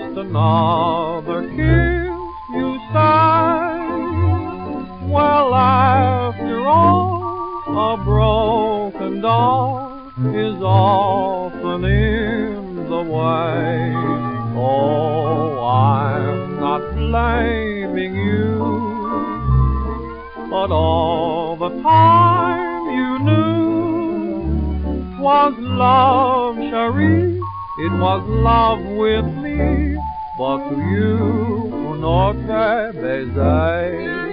just another kiss you sigh. Well, after all, a broken doll is often in the way. Oh, I'm not blaming you, but all the time you knew was love, Cherie it was love with me, but to you, notre baiser.